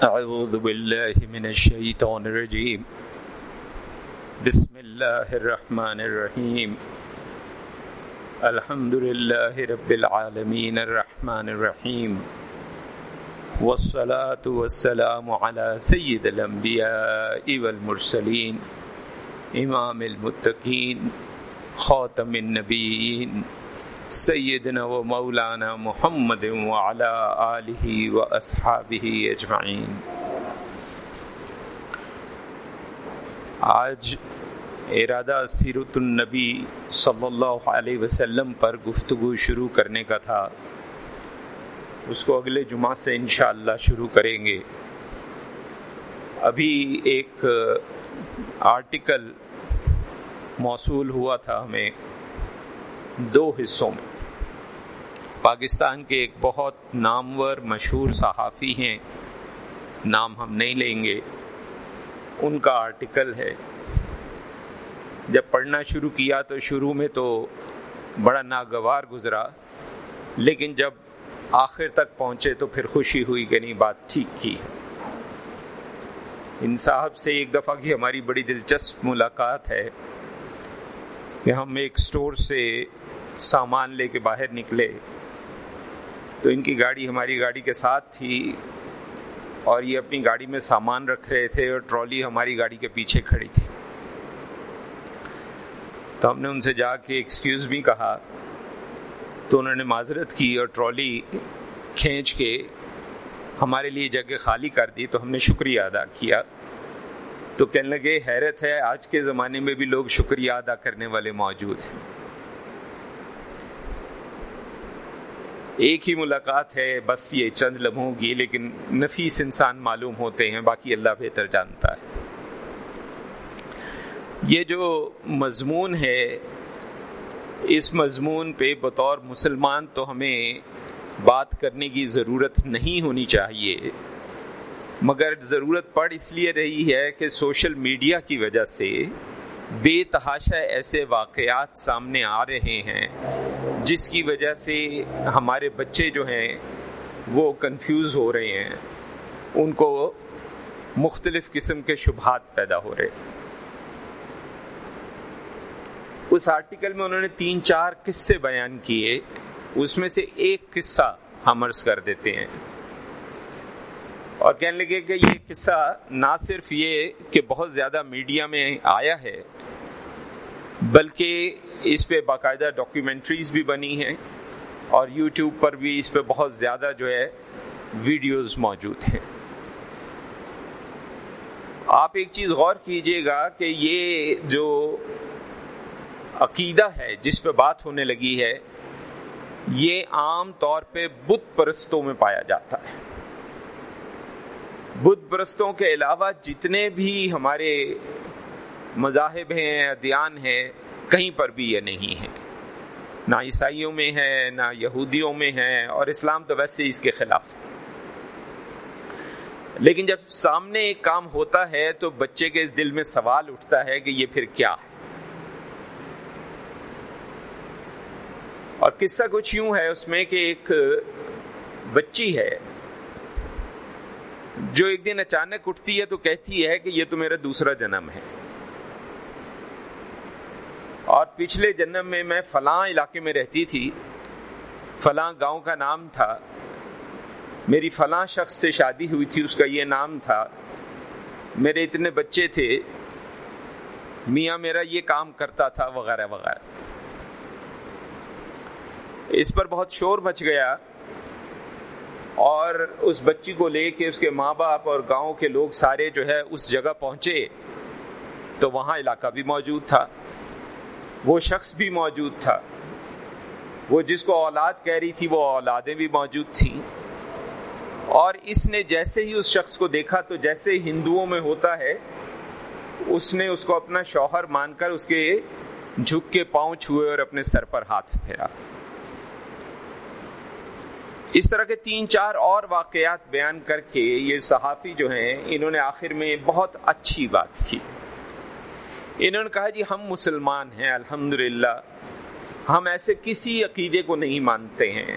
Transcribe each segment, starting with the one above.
أعوذ بالله من الشيطان الرجيم. بسم الله الرحمن الرحيم. الحمد لله رب العالمين الرحمن الرحيم. والصلاة والسلام على سيد الأنبياء والمرسلين، إمام المتقين، خاتم النبيين سیدنا و مولانا محمد وعلى آلہ و اصحابہ اجمعین۔ آج ارادہ سیرت النبی صلی اللہ علیہ وسلم پر گفتگو شروع کرنے کا تھا۔ اس کو اگلے جمعہ سے انشاءاللہ شروع کریں گے۔ ابھی ایک آرٹیکل موصول ہوا تھا ہمیں۔ دو حصوں میں۔ پاکستان کے ایک بہت نامور مشہور صحافی ہیں، نام ہم نہیں لیں گے۔ ان کا آرٹیکل ہے۔ جب پڑھنا شروع کیا تو شروع میں تو بڑا ناگوار گزرا، لیکن جب آخر تک پہنچے تو پھر خوشی ہوئی کہ نہیں، بات ٹھیک کی۔ ان صاحب سے ایک دفعہ کی ہماری بڑی دلچسپ ملاقات ہے کہ ہم ایک سٹور سے سامان لے کے باہر نکلے۔ تو ان کی گاڑی ہماری گاڑی کے ساتھ تھی اور یہ اپنی گاڑی میں سامان رکھ رہے تھے اور ٹرالی ہماری گاڑی کے پیچھے کھڑی تھی۔ تو ہم نے ان سے جا کے ایکسکیوز بھی کہا۔ تو انہوں نے معذرت کی اور ٹرالی کھینچ کے ہمارے لیے جگہ خالی کر دی۔ تو ہم نے شکریہ ادا کیا۔ تو کہنے لگے، حیرت ہے، آج کے زمانے میں بھی لوگ شکریہ ادا کرنے والے موجود ہیں۔ ایک ہی ملاقات ہے، بس یہ چند لمحوں کی، لیکن نفیس انسان معلوم ہوتے ہیں، باقی اللہ بہتر جانتا ہے۔ یہ جو مضمون ہے، اس مضمون پہ بطور مسلمان تو ہمیں بات کرنے کی ضرورت نہیں ہونی چاہیے، مگر ضرورت پڑ اس لیے رہی ہے کہ سوشل میڈیا کی وجہ سے بے تحاشا ایسے واقعات سامنے آ رہے ہیں جس کی وجہ سے ہمارے بچے جو ہیں وہ کنفیوز ہو رہے ہیں، ان کو مختلف قسم کے شبہات پیدا ہو رہے اس آرٹیکل میں انہوں نے تین چار قصے بیان کیے، اس میں سے ایک قصہ ہم عرض کر دیتے ہیں۔ اور کہنے لگے کہ یہ قصہ نہ صرف یہ کہ بہت زیادہ میڈیا میں آیا ہے بلکہ اس پہ باقاعدہ ڈاکیومنٹریز بھی بنی ہیں اور یوٹیوب پر بھی اس پہ بہت زیادہ جو ہے ویڈیوز موجود ہیں۔ آپ ایک چیز غور کیجیے گا کہ یہ جو عقیدہ ہے جس پہ بات ہونے لگی ہے، یہ عام طور پہ بت پرستوں میں پایا جاتا ہے۔ بدھ پرستوں کے علاوہ جتنے بھی ہمارے مذاہب ہیں، ادیان ہیں، کہیں پر بھی یہ نہیں ہے نہ عیسائیوں میں ہے نہ یہودیوں میں ہے اور اسلام تو ویسے اس کے خلاف۔ لیکن جب سامنے ایک کام ہوتا ہے تو بچے کے دل میں سوال اٹھتا ہے کہ یہ پھر کیا؟ ہے اور قصہ کچھ یوں ہے اس میں کہ ایک بچی ہے، جو ایک دن اچانک اٹھتی ہے تو کہتی ہے کہ یہ تو میرا دوسرا جنم ہے۔ اور پچھلے جنم میں میں فلاں علاقے میں رہتی تھی۔ فلاں گاؤں کا نام تھا۔ میری فلاں شخص سے شادی ہوئی تھی، اس کا یہ نام تھا۔ میرے اتنے بچے تھے۔ میاں میرا یہ کام کرتا تھا، وغیرہ وغیرہ۔ اس پر بہت شور مچ گیا۔ اور اس بچی کو لے کے اس کے ماں باپ اور گاؤں کے لوگ سارے جو ہے اس جگہ پہنچے۔ تو وہاں علاقہ بھی موجود تھا۔ وہ شخص بھی موجود تھا۔ وہ جس کو اولاد کہہ رہی تھی، وہ اولادیں بھی موجود تھیں۔ اور اس نے جیسے ہی اس شخص کو دیکھا تو جیسے ہندوؤں میں ہوتا ہے، اس نے اس کو اپنا شوہر مان کر اس کے جھک کے پاؤں چھوئے اور اپنے سر پر ہاتھ پھیرا۔ اس طرح کے تین چار اور واقعات بیان کر کے یہ صحافی جو ہیں، انہوں نے آخر میں بہت اچھی بات کی۔ انہوں نے کہا جی ہم مسلمان ہیں الحمد ہم ایسے کسی عقیدے کو نہیں مانتے ہیں۔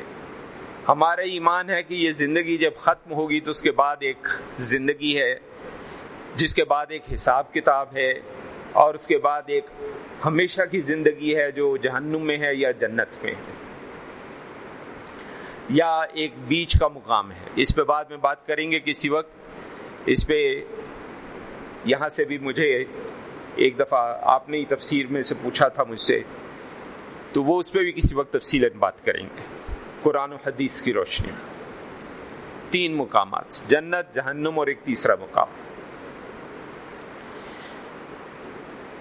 ہمارا ایمان ہے کہ یہ زندگی جب ختم ہوگی تو اس کے بعد ایک زندگی ہے، جس کے بعد ایک حساب کتاب ہے، اور اس کے بعد ایک ہمیشہ کی زندگی ہے جو جہنم میں ہے یا جنت میں ہے۔ یا ایک بیچ کا مقام ہے۔ اس پہ بعد میں بات کریں گے کسی وقت۔ اس پہ یہاں سے بھی مجھے ایک دفعہ آپ نے ہی تفسیر میں سے پوچھا تھا مجھ سے، تو وہ اس پہ بھی کسی وقت تفصیل بات کریں گے۔ قرآن و حدیث کی روشنی میں۔ تین مقامات، جنت، جہنم اور ایک تیسرا مقام۔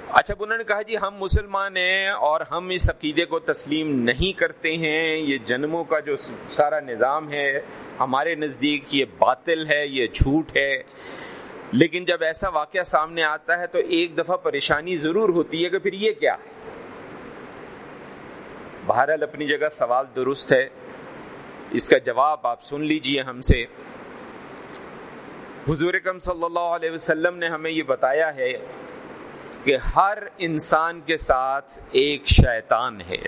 اچھا انہوں نے کہا جی ہم مسلمان ہیں اور ہم اس عقیدے کو تسلیم نہیں کرتے ہیں۔ یہ جنموں کا جو سارا نظام ہے، ہمارے نزدیک یہ باطل ہے، یہ جھوٹ ہے۔ لیکن جب ایسا واقعہ سامنے آتا ہے تو ایک دفعہ پریشانی ضرور ہوتی ہے کہ پھر یہ کیا؟ ہے بہرحال اپنی جگہ سوال درست ہے۔ اس کا جواب آپ سن لیجیے ہم سے۔ حضور کم صلی اللہ علیہ وسلم نے ہمیں یہ بتایا ہے کہ ہر انسان کے ساتھ ایک شیطان ہے۔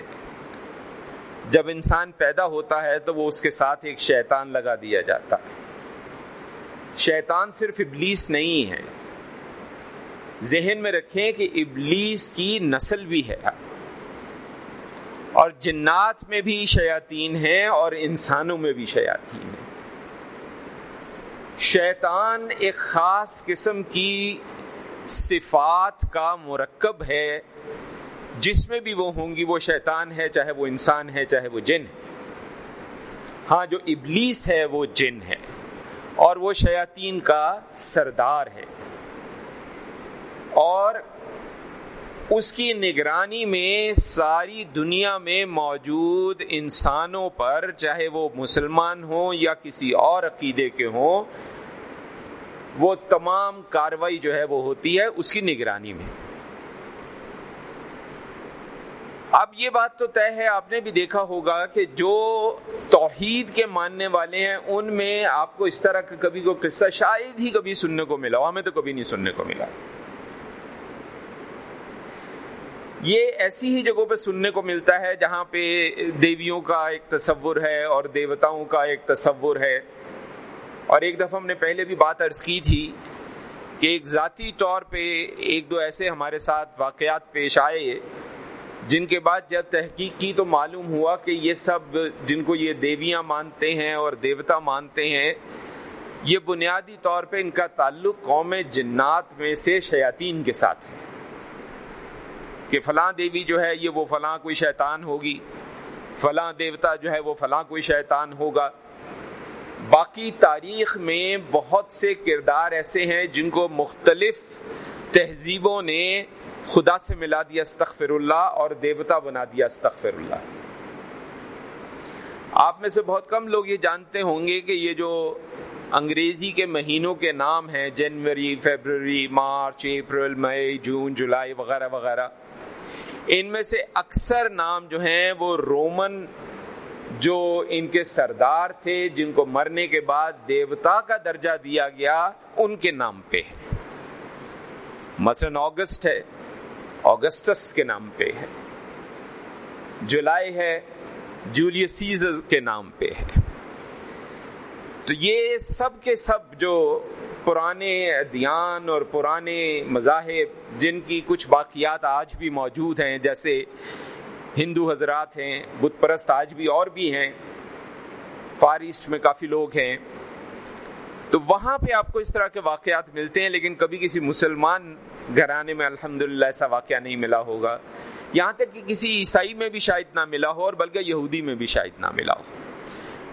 جب انسان پیدا ہوتا ہے تو وہ اس کے ساتھ ایک شیطان لگا دیا جاتا ہے۔ شیطان صرف ابلیس نہیں ہے۔ ذہن میں رکھیں کہ ابلیس کی نسل بھی ہے۔ اور جنات میں بھی شیاطین ہیں اور انسانوں میں بھی شیاطین ہیں۔ شیطان ایک خاص قسم کی صفات کا مرکب ہے۔ جس میں بھی وہ ہوں گی، وہ شیطان ہے، چاہے وہ انسان ہے، چاہے وہ جن ہے۔ ہاں جو ابلیس ہے، وہ جن ہے۔ اور وہ شیاطین کا سردار ہے۔ اور اس کی نگرانی میں ساری دنیا میں موجود انسانوں پر، چاہے وہ مسلمان ہوں یا کسی اور عقیدے کے ہوں، وہ تمام کاروائی جو ہے وہ ہوتی ہے اس کی نگرانی میں۔ اب یہ بات تو طے ہے، آپ نے بھی دیکھا ہوگا کہ جو توحید کے ماننے والے ہیں، ان میں آپ کو اس طرح کا کبھی کو قصہ شاید ہی کبھی سننے کو ملا ہمیں تو کبھی نہیں سننے کو ملا۔ یہ ایسی ہی جگہوں پہ سننے کو ملتا ہے جہاں پہ دیویوں کا ایک تصور ہے اور دیوتاؤں کا ایک تصور ہے۔ اور ایک دفعہ ہم نے پہلے بھی بات عرض کی تھی کہ ایک ذاتی طور پہ ایک دو ایسے ہمارے ساتھ واقعات پیش آئے۔ جن کے بعد جب تحقیق کی تو معلوم ہوا کہ یہ سب جن کو یہ دیویاں مانتے ہیں اور دیوتا مانتے ہیں، یہ بنیادی طور پہ ان کا تعلق قوم جنات میں سے شیاطین کے ساتھ ہے کہ فلاں دیوی جو ہے یہ وہ فلاں کوئی شیطان ہوگی، فلاں دیوتا جو ہے وہ فلاں کوئی شیطان ہوگا۔ باقی تاریخ میں بہت سے کردار ایسے ہیں جن کو مختلف تہذیبوں نے خدا سے ملا دیا استغفر اللہ اور دیوتا بنا دیا استغفر اللہ آپ میں سے بہت کم لوگ یہ جانتے ہوں گے کہ یہ جو انگریزی کے مہینوں کے نام ہیں، جنوری، فیبرری، مارچ، اپریل، مئی، جون، جولائی وغیرہ وغیرہ، ان میں سے اکثر نام جو ہیں وہ رومن جو ان کے سردار تھے، جن کو مرنے کے بعد دیوتا کا درجہ دیا گیا، ان کے نام پہ۔ ہے مثلاً اگست ہے۔ اگسٹس کے نام پہ ہے۔ جولائی ہے، جولیس سیزر کے نام پہ ہے۔ تو یہ سب کے سب جو پرانے ادیان اور پرانے مذاہب، جن کی کچھ باقیات آج بھی موجود ہیں، جیسے ہندو حضرات ہیں، بت پرست آج بھی اور بھی ہیں، فار ایسٹ میں کافی لوگ ہیں۔ تو وہاں پہ آپ کو اس طرح کے واقعات ملتے ہیں، لیکن کبھی کسی مسلمان گھرانے میں الحمد ایسا واقعہ نہیں ملا ہوگا۔ یہاں تک کہ کسی عیسائی میں بھی شاید نہ ملا ہو اور بلکہ یہودی میں بھی شاید نہ ملا ہو۔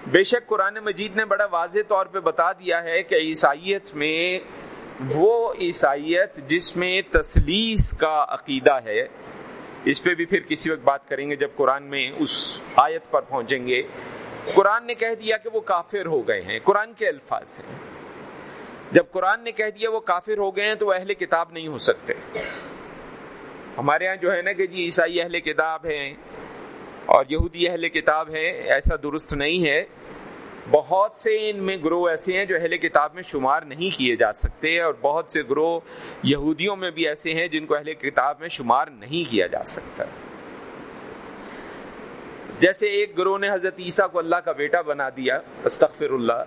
بے شک قرآن مجید نے بڑا واضح طور پہ بتا دیا ہے کہ عیسائیت میں وہ عیسائیت جس میں تسلیس کا عقیدہ ہے۔ اس پہ بھی پھر کسی وقت بات کریں گے جب قرآن میں اس آیت پر پہنچیں گے۔ قرآن نے کہہ دیا کہ وہ کافر ہو گئے ہیں۔ قرآن کے الفاظ ہیں۔ جب قرآن نے کہہ دیا وہ کافر ہو گئے ہیں تو وہ اہل کتاب نہیں ہو سکتے۔ ہمارے ہاں جو ہے نا کہ جی عیسائی اہل کتاب ہیں اور یہودی اہل کتاب ہے ایسا درست نہیں ہے۔ بہت سے ان میں گروہ ایسے ہیں جو اہل کتاب میں شمار نہیں کیے جا سکتے اور بہت سے گروہ یہودیوں میں بھی ایسے ہیں جن کو اہل کتاب میں شمار نہیں کیا جا سکتا۔ جیسے ایک گروہ نے حضرت عیسیٰ کو اللہ کا بیٹا بنا دیا استغفر اللہ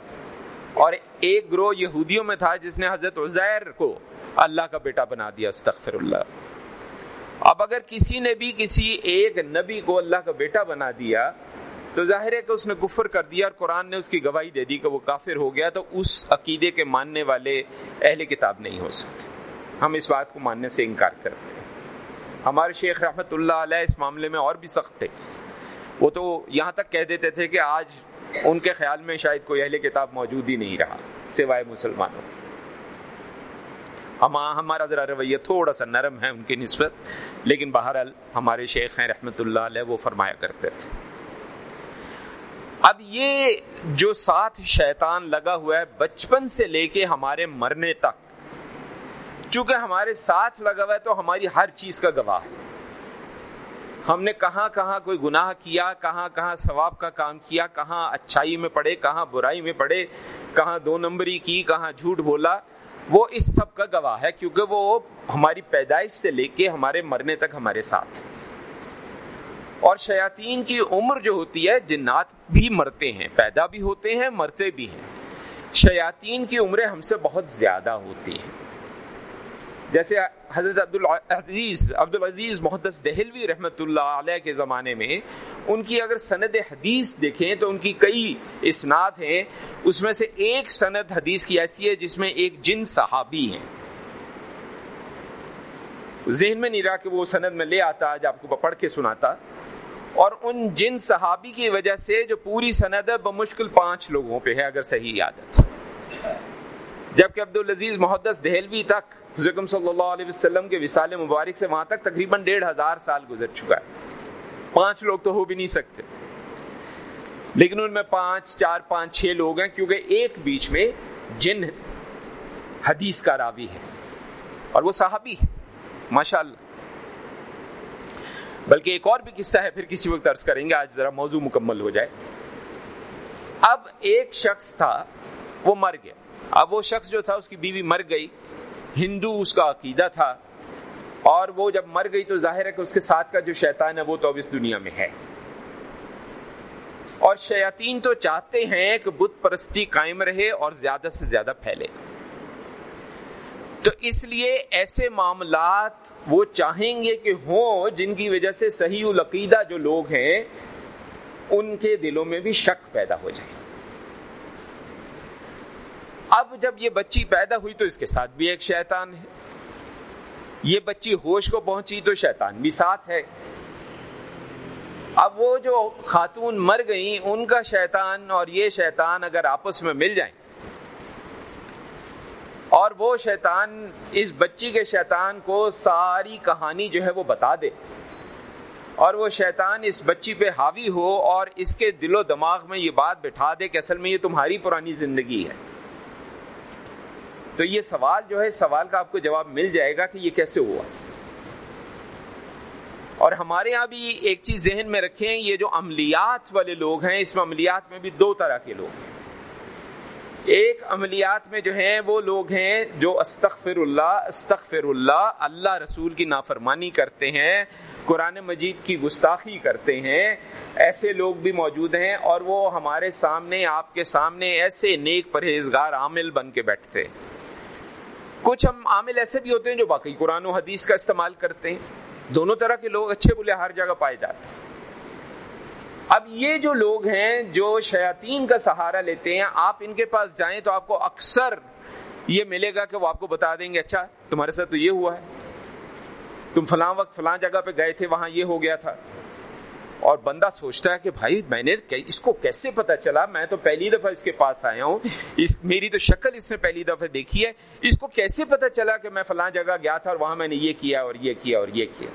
اور ایک گروہ یہودیوں میں تھا جس نے حضرت عزیر کو اللہ کا بیٹا بنا دیا استغفر اللہ اب اگر کسی نے بھی کسی ایک نبی کو اللہ کا بیٹا بنا دیا، تو ظاہر ہے کہ اس نے کفر کر دیا اور قرآن نے اس کی گواہی دے دی کہ وہ کافر ہو گیا، تو اس عقیدے کے ماننے والے اہل کتاب نہیں ہو سکتے۔ ہم اس بات کو ماننے سے انکار کرتے ہیں۔ ہمارے شیخ رحمت اللہ علیہ اس معاملے میں اور بھی سخت تھے۔ وہ تو یہاں تک کہہ دیتے تھے کہ آج ان کے خیال میں شاید کوئی اہل کتاب موجود ہی نہیں رہا، سوائے مسلمانوں۔ ہم ہمارا ذرا رویہ تھوڑا سا نرم ہے ان کی نسبت، لیکن بہرحال ہمارے شیخ ہیں رحمت اللہ علیہ، وہ فرمایا کرتے تھے۔ اب یہ جو ساتھ شیطان لگا ہوا ہے، بچپن سے لے کے ہمارے مرنے تک، چونکہ ہمارے ساتھ لگا ہوا ہے تو ہماری ہر چیز کا گواہ۔ ہے ہم نے کہاں کہاں کوئی گناہ کیا، کہاں کہاں ثواب کا کام کیا، کہاں اچھائی میں پڑے، کہاں برائی میں پڑے، کہاں دو نمبری کی، کہاں جھوٹ بولا، وہ اس سب کا گواہ ہے کیونکہ وہ ہماری پیدائش سے لے کے ہمارے مرنے تک ہمارے ساتھ اور شیاطین کی عمر جو ہوتی ہے، جنات بھی مرتے ہیں، پیدا بھی ہوتے ہیں، مرتے بھی ہیں۔ شیاطین کی عمریں ہم سے بہت زیادہ ہوتی ہیں۔ جیسے حضرت عبد العزیز عبد العزیز محدث دہلوی رحمت اللہ علیہ کے زمانے میں ان کی اگر سند حدیث دیکھیں تو ان کی کئی اسناد ہیں۔ اس میں سے ایک سند حدیث کی ایسی ہے جس میں ایک جن صحابی ہیں۔ ذہن میں نہیں رہا کہ وہ سند میں لے آتا، آج آپ کو پڑھ کے سناتا۔ اور ان جن صحابی کی وجہ سے جو پوری سند ہے، بمشکل پانچ لوگوں پہ ہے، اگر صحیح عادت۔ جبکہ عبد العزیز محدث دہلوی تک حضرت صلی اللہ علیہ وسلم کے وسال مبارک سے وہاں تک تقریباً ڈیڑھ ہزار سال گزر چکا ہے۔ پانچ لوگ تو ہو بھی نہیں سکتے۔ لیکن ان میں پانچ، چار، پانچ، چھ لوگ ہیں کیونکہ ایک بیچ میں جن حدیث کا راوی ہے اور وہ صحابی ہے ماشاء اللہ بلکہ ایک اور بھی قصہ ہے، پھر کسی وقت عرض کریں گے، آج ذرا موضوع مکمل ہو جائے۔ اب ایک شخص تھا، وہ مر گیا۔ اب وہ شخص جو تھا، اس کی بیوی مر گئی۔ ہندو اس کا عقیدہ تھا۔ اور وہ جب مر گئی تو ظاہر ہے کہ اس کے ساتھ کا جو شیطان ہے، وہ تو اب اس دنیا میں ہے۔ اور شیاطین تو چاہتے ہیں کہ بت پرستی قائم رہے اور زیادہ سے زیادہ پھیلے۔ تو اس لیے ایسے معاملات وہ چاہیں گے کہ ہوں، جن کی وجہ سے صحیح العقیدہ جو لوگ ہیں، ان کے دلوں میں بھی شک پیدا ہو جائے۔ اب جب یہ بچی پیدا ہوئی تو اس کے ساتھ بھی ایک شیطان ہے۔ یہ بچی ہوش کو پہنچی تو شیطان بھی ساتھ ہے۔ اب وہ جو خاتون مر گئیں، ان کا شیطان اور یہ شیطان اگر آپس میں مل جائیں، اور وہ شیطان اس بچی کے شیطان کو ساری کہانی جو ہے وہ بتا دے، اور وہ شیطان اس بچی پہ حاوی ہو اور اس کے دل و دماغ میں یہ بات بٹھا دے کہ اصل میں یہ تمہاری پرانی زندگی ہے۔ تو یہ سوال جو ہے، سوال کا آپ کو جواب مل جائے گا کہ یہ کیسے ہوا۔ اور ہمارے یہاں بھی ایک چیز ذہن میں رکھیں، یہ جو عملیات والے لوگ ہیں، اس میں عملیات میں بھی دو طرح کے لوگ ہیں۔ ایک عملیات میں جو ہیں، وہ لوگ ہیں جو استغفر اللہ استغفر اللہ اللہ رسول کی نافرمانی کرتے ہیں، قرآن مجید کی گستاخی کرتے ہیں۔ ایسے لوگ بھی موجود ہیں اور وہ ہمارے سامنے، آپ کے سامنے ایسے نیک پرہیزگار عامل بن کے بیٹھتے ہیں۔ کچھ ہم عامل ایسے بھی ہوتے ہیں جو باقی قرآن و حدیث کا استعمال کرتے ہیں۔ دونوں طرح کے لوگ اچھے بولے ہر جگہ پائے جاتے ہیں۔ اب یہ جو لوگ ہیں جو شیاطین کا سہارا لیتے ہیں، آپ ان کے پاس جائیں تو آپ کو اکثر یہ ملے گا کہ وہ آپ کو بتا دیں گے اچھا تمہارے ساتھ تو یہ ہوا ہے۔ تم فلاں وقت فلاں جگہ پہ گئے تھے، وہاں یہ ہو گیا تھا۔ اور بندہ سوچتا ہے کہ بھائی، میں نے اس کو کیسے پتا چلا؟ میں تو پہلی دفعہ اس کے پاس آیا ہوں۔ اس، میری تو شکل اس نے پہلی دفعہ دیکھی ہے۔ اس کو کیسے پتا چلا کہ میں فلاں جگہ گیا تھا اور وہاں میں نے یہ کیا اور یہ کیا اور یہ کیا؟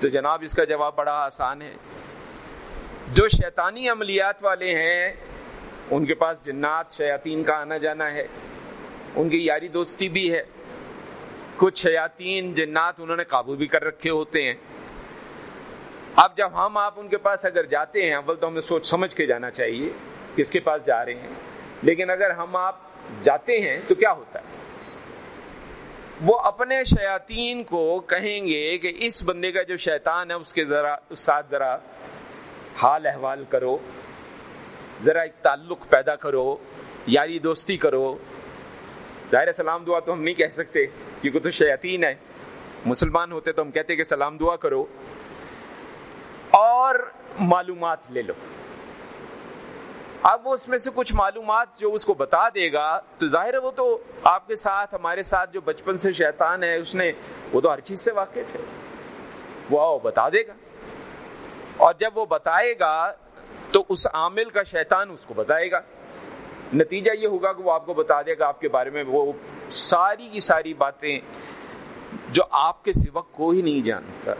تو جناب، اس کا جواب بڑا آسان ہے۔ جو شیطانی عملیات والے ہیں، ان کے پاس جنات، شیاطین کا آنا جانا ہے۔ ان کی یاری دوستی بھی ہے۔ کچھ شیاطین، جنات انہوں نے قابو بھی کر رکھے ہوتے ہیں۔ اب جب ہم آپ ان کے پاس اگر جاتے ہیں، اول تو ہمیں سوچ سمجھ کے جانا چاہیے کس کے پاس جا رہے ہیں۔ لیکن اگر ہم آپ جاتے ہیں تو کیا ہوتا ہے؟ وہ اپنے شیاطین کو کہیں گے کہ اس بندے کا جو شیطان ہے، اس کے ذرا، اس ساتھ ذرا حال احوال کرو، ذرا ایک تعلق پیدا کرو، یاری دوستی کرو۔ ظاہر سلام دعا تو ہم نہیں کہہ سکتے کیونکہ تو شیاطین ہے۔ مسلمان ہوتے تو ہم کہتے کہ سلام دعا کرو۔ اور معلومات لے لو۔ اب وہ اس میں سے کچھ معلومات جو اس کو بتا دے گا، تو ظاہر ہے وہ تو آپ کے ساتھ، ہمارے ساتھ جو بچپن سے شیطان ہے، اس نے، وہ تو ہر چیز سے واقف ہے۔ وہ آؤ، بتا دے گا۔ اور جب وہ بتائے گا، تو اس عامل کا شیطان اس کو بتائے گا۔ نتیجہ یہ ہوگا کہ وہ آپ کو بتا دے گا، آپ کے بارے میں وہ ساری کی ساری باتیں جو آپ کے سوا کوئی نہیں جانتا۔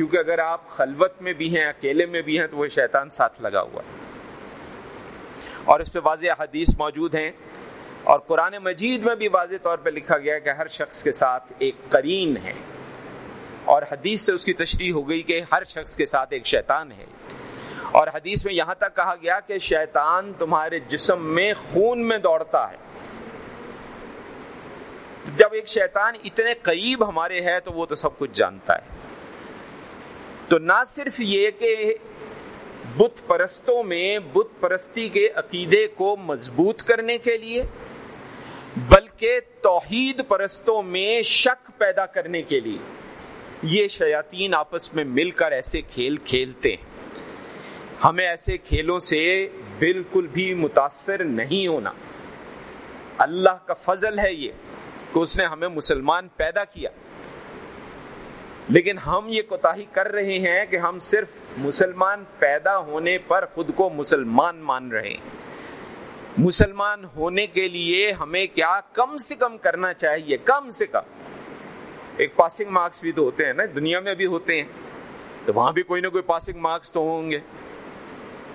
کیونکہ اگر آپ خلوت میں بھی ہیں، اکیلے میں بھی ہیں، تو وہ شیطان ساتھ لگا ہوا ہے۔ اور اس پہ واضح حدیث موجود ہیں۔ اور قرآن مجید میں بھی واضح طور پہ لکھا گیا کہ ہر شخص کے ساتھ ایک کرین ہے۔ اور حدیث سے اس کی تشریح ہو گئی کہ ہر شخص کے ساتھ ایک شیطان ہے۔ اور حدیث میں یہاں تک کہا گیا کہ شیطان تمہارے جسم میں خون میں دوڑتا ہے۔ جب ایک شیطان اتنے قریب ہمارے ہے، تو وہ تو سب کچھ جانتا ہے۔ تو نہ صرف یہ کہ بت پرستوں میں بت پرستی کے عقیدے کو مضبوط کرنے کے لیے، بلکہ توحید پرستوں میں شک پیدا کرنے کے لیے۔ یہ شیاطین آپس میں مل کر ایسے کھیل کھیلتے ہیں۔ ہمیں ایسے کھیلوں سے بالکل بھی متاثر نہیں ہونا۔ اللہ کا فضل ہے یہ کہ اس نے ہمیں مسلمان پیدا کیا۔ لیکن ہم یہ کوتا کر رہے ہیں کہ ہم صرف مسلمان پیدا ہونے پر خود کو مسلمان مان رہے ہیں۔ مسلمان ہونے کے لیے ہمیں کیا کم سے کم کرنا چاہیے؟ کم سے کم۔ ایک پاسنگ مارکس بھی تو ہوتے ہیں نا، دنیا میں بھی ہوتے ہیں۔ تو وہاں بھی کوئی نہ کوئی پاسنگ مارکس تو ہوں گے۔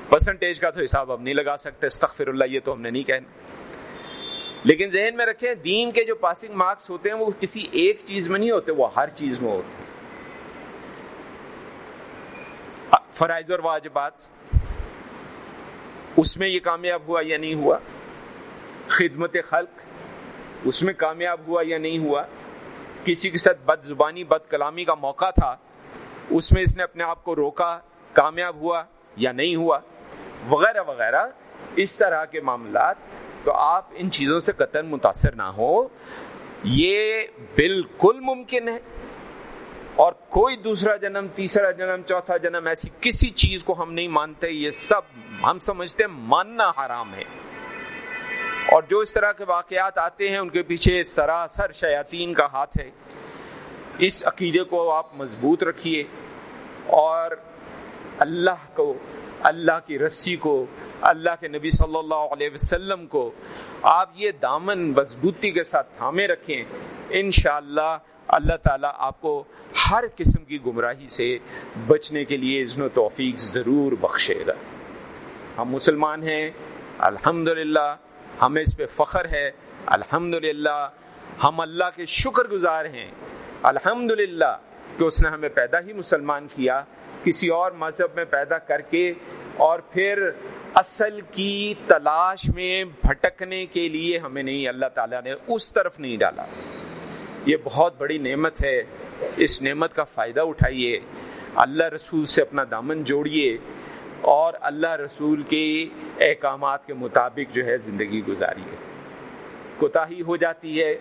پرسنٹیج کا تو حساب ہم نہیں لگا سکتے استغفر اللہ یہ تو ہم نے نہیں کہنا۔ لیکن ذہن میں رکھیں، دین کے جو پاسنگ مارکس ہوتے ہیں وہ کسی ایک چیز میں نہیں ہوتے، وہ ہر چیز میں ہوتے ہیں۔ فرائض اور واجبات، اس میں یہ کامیاب ہوا یا نہیں ہوا؟ خدمت خلق، اس میں کامیاب ہوا یا نہیں ہوا؟ کسی کے ساتھ بد زبانی، بد کلامی کا موقع تھا، اس میں اس نے اپنے آپ کو روکا، کامیاب ہوا یا نہیں ہوا؟ وغیرہ وغیرہ، اس طرح کے معاملات۔ تو آپ ان چیزوں سے قطن متاثر نہ ہو یہ بالکل ممکن ہے۔ اور کوئی دوسرا جنم، تیسرا جنم، چوتھا جنم، ایسی کسی چیز کو ہم نہیں مانتے، یہ سب ہم سمجھتے ماننا حرام ہے۔ اور جو اس طرح کے واقعات آتے ہیں، ان کے پیچھے سراسر شیاطین کا ہاتھ ہے۔ اس عقیدے کو آپ مضبوط رکھیے۔ اور اللہ کو، اللہ کی رسی کو، اللہ کے نبی صلی اللہ علیہ وسلم کو آپ یہ دامن مضبوطی کے ساتھ تھامے رکھیں۔ انشاءاللہ اللہ اللہ تعالیٰ آپ کو ہر قسم کی گمراہی سے بچنے کے لیے اذن و توفیق ضرور بخشے گا۔ ہم مسلمان ہیں الحمد ہمیں اس پہ فخر ہے الحمد ہم اللہ کے شکر گزار ہیں۔ الحمد کہ اس نے ہمیں پیدا ہی مسلمان کیا، کسی اور مذہب میں پیدا کر کے اور پھر اصل کی تلاش میں بھٹکنے کے لیے ہمیں نہیں، اللہ تعالیٰ نے اس طرف نہیں ڈالا۔ یہ بہت بڑی نعمت ہے۔ اس نعمت کا فائدہ اٹھائیے۔ اللہ رسول سے اپنا دامن جوڑیے اور اللہ رسول کے احکامات کے مطابق جو ہے زندگی گزاریے۔ کوتا ہی ہو جاتی ہے۔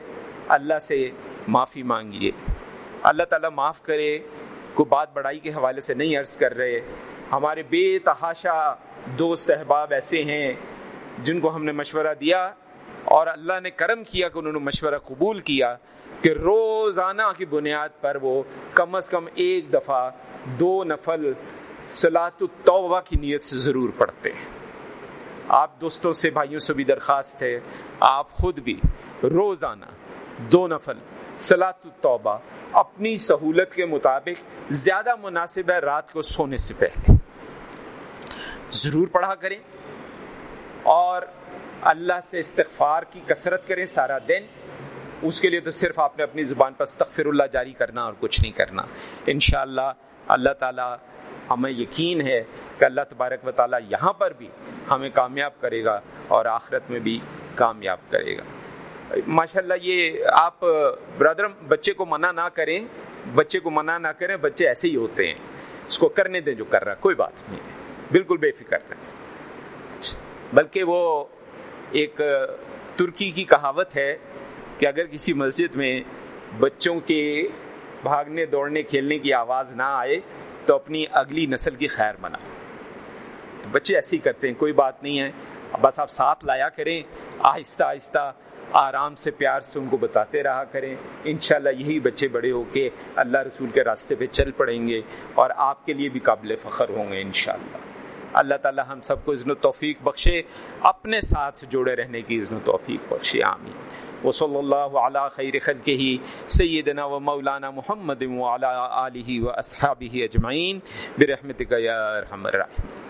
اللہ سے معافی مانگیے۔ اللہ تعالیٰ معاف کرے۔ کو بات بڑائی کے حوالے سے نہیں عرض کر رہے۔ ہمارے بے تحاشا دوست احباب ایسے ہیں جن کو ہم نے مشورہ دیا اور اللہ نے کرم کیا کہ انہوں نے مشورہ قبول کیا۔ کہ روزانہ کی بنیاد پر وہ کم از کم ایک دفعہ دو نفل سلاۃ التوبہ کی نیت سے ضرور پڑھتے ہیں۔ آپ دوستوں سے بھائیوں سے بھی درخواست ہے، آپ خود بھی روزانہ دو نفل سلاۃ التوبہ اپنی سہولت کے مطابق زیادہ مناسب ہے رات کو سونے سے پہلے۔ ضرور پڑھا کریں اور اللہ سے استغفار کی کثرت کریں سارا دن۔ اس کے لیے تو صرف آپ نے اپنی زبان پر استغفر اللہ جاری کرنا اور کچھ نہیں کرنا۔ انشاءاللہ اللہ تعالیٰ ہمیں یقین ہے کہ اللہ تبارک و تعالیٰ یہاں پر بھی ہمیں کامیاب کرے گا اور آخرت میں بھی کامیاب کرے گا۔ ماشاءاللہ یہ آپ برادر بچے کو منع نہ کریں۔ بچے کو منع نہ کریں، بچے ایسے ہی ہوتے ہیں۔ اس کو کرنے دیں جو کر رہا کوئی بات نہیں۔ ہے بالکل بے فکر نہیں بلکہ وہ ایک ترکی کی کہاوت ہے کہ اگر کسی مسجد میں بچوں کے بھاگنے دوڑنے کھیلنے کی آواز نہ آئے تو اپنی اگلی نسل کی خیر بنا بچے ایسے ہی کرتے ہیں، کوئی بات نہیں ہے۔ بس آپ ساتھ لایا کریں، آہستہ آہستہ آرام سے پیار سے ان کو بتاتے رہا کریں۔ انشاءاللہ یہی بچے بڑے ہو کے اللہ رسول کے راستے پہ چل پڑیں گے اور آپ کے لیے بھی قابل فخر ہوں گے انشاءاللہ۔ اللہ تعالی ہم سب کو اذن و توفیق بخشے، اپنے ساتھ جوڑے رہنے کی اذن و توفیق بخشے، آمین۔ وصلی اللہ علی خیر خلقہ سیدنا و مولانا محمد وعلی آلہ و اصحابہ اجمعین برحمتک یا ارحم الراحمین